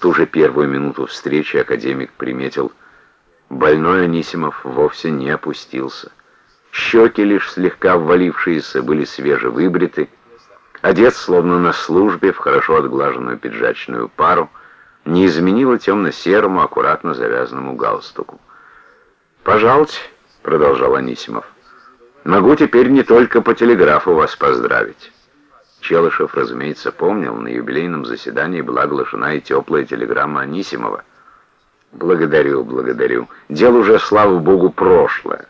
Ту же первую минуту встречи академик приметил, больной Анисимов вовсе не опустился. Щеки, лишь слегка ввалившиеся, были свежевыбриты, одет словно на службе в хорошо отглаженную пиджачную пару, не изменило темно-серому, аккуратно завязанному галстуку. «Пожалуйте», — продолжал Анисимов, — «могу теперь не только по телеграфу вас поздравить». Челышев, разумеется, помнил, на юбилейном заседании была оглашена и теплая телеграмма Анисимова. «Благодарю, благодарю. Дело уже, слава богу, прошлое».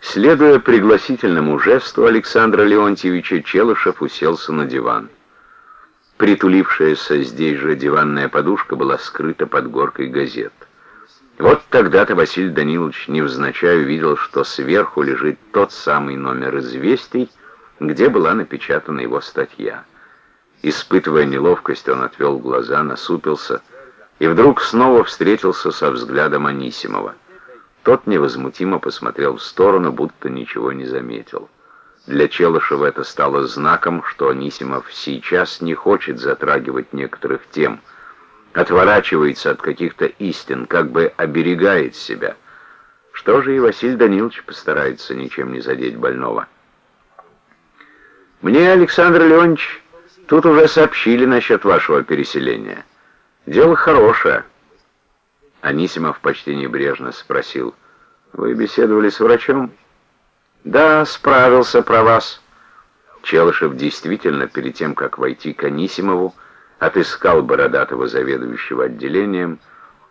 Следуя пригласительному жесту Александра Леонтьевича, Челышев уселся на диван. Притулившаяся здесь же диванная подушка была скрыта под горкой газет. Вот тогда-то Василий Данилович невзначай увидел, что сверху лежит тот самый номер «Известий», где была напечатана его статья. Испытывая неловкость, он отвел глаза, насупился и вдруг снова встретился со взглядом Анисимова. Тот невозмутимо посмотрел в сторону, будто ничего не заметил. Для Челышева это стало знаком, что Анисимов сейчас не хочет затрагивать некоторых тем, отворачивается от каких-то истин, как бы оберегает себя. Что же и Василий Данилович постарается ничем не задеть больного. «Мне, Александр Леонидович, тут уже сообщили насчет вашего переселения. Дело хорошее». Анисимов почти небрежно спросил. «Вы беседовали с врачом?» «Да, справился про вас». Челышев действительно, перед тем, как войти к Анисимову, отыскал бородатого заведующего отделением.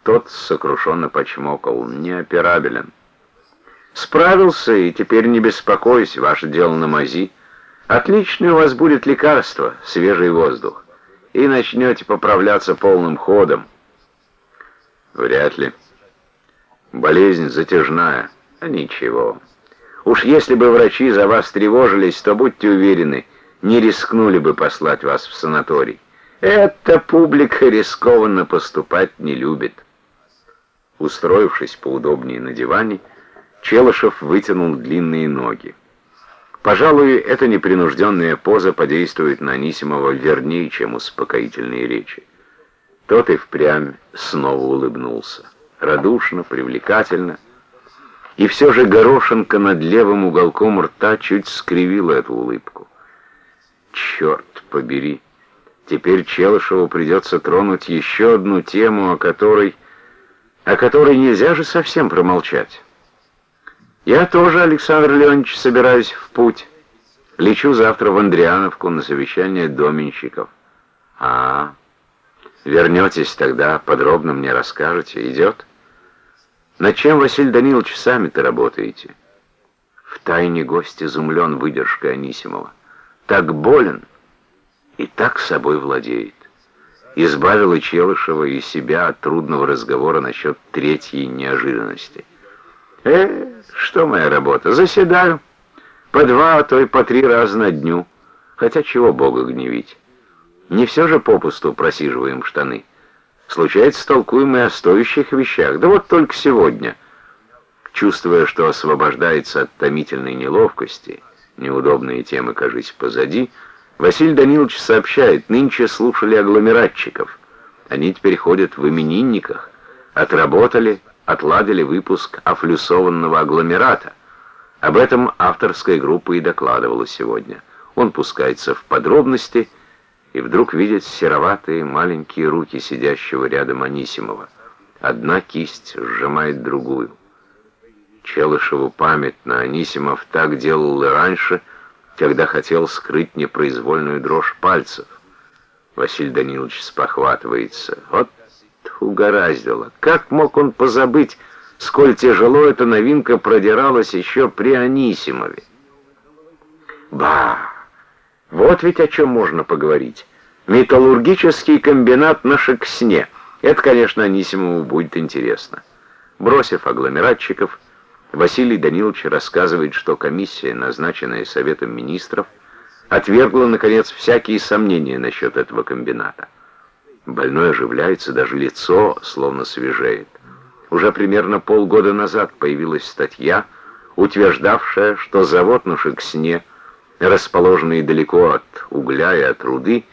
Тот сокрушенно почмокал. «Неоперабелен». «Справился, и теперь не беспокойся, ваше дело на мази. Отличное у вас будет лекарство, свежий воздух, и начнете поправляться полным ходом». Вряд ли. Болезнь затяжная. А ничего. Уж если бы врачи за вас тревожились, то будьте уверены, не рискнули бы послать вас в санаторий. Эта публика рискованно поступать не любит. Устроившись поудобнее на диване, Челышев вытянул длинные ноги. Пожалуй, эта непринужденная поза подействует на Анисимова вернее, чем успокоительные речи. Тот и впрямь снова улыбнулся. Радушно, привлекательно. И все же горошинка над левым уголком рта чуть скривила эту улыбку. Черт побери! Теперь Челышеву придется тронуть еще одну тему, о которой... о которой нельзя же совсем промолчать. Я тоже, Александр Леонидович, собираюсь в путь. Лечу завтра в Андриановку на совещание доменщиков. А. Вернетесь тогда, подробно мне расскажете. Идет? Над чем, Василий Данилович, сами-то работаете? В тайне гость изумлен выдержкой Анисимова. Так болен и так собой владеет. Избавил и Челышева, и себя от трудного разговора насчет третьей неожиданности. «Э, что моя работа? Заседаю. По два, а то и по три раза на дню. Хотя чего Бога гневить?» Не все же попусту просиживаем штаны. Случается, толкуем и о стоящих вещах. Да вот только сегодня. Чувствуя, что освобождается от томительной неловкости, неудобные темы, кажись, позади, Василий Данилович сообщает, нынче слушали агломератчиков. Они теперь ходят в именинниках. Отработали, отладили выпуск афлюсованного агломерата. Об этом авторская группа и докладывала сегодня. Он пускается в подробности и вдруг видит сероватые маленькие руки сидящего рядом Анисимова. Одна кисть сжимает другую. Челышеву памятно, Анисимов так делал и раньше, когда хотел скрыть непроизвольную дрожь пальцев. Василий Данилович спохватывается. Вот угораздило. Как мог он позабыть, сколь тяжело эта новинка продиралась еще при Анисимове? Ба! Вот ведь о чем можно поговорить. Металлургический комбинат на Шексне. Это, конечно, Анисимову будет интересно. Бросив агломератчиков, Василий Данилович рассказывает, что комиссия, назначенная Советом Министров, отвергла, наконец, всякие сомнения насчет этого комбината. Больной оживляется, даже лицо словно свежеет. Уже примерно полгода назад появилась статья, утверждавшая, что завод на Шексне – расположенные далеко от угля и от руды,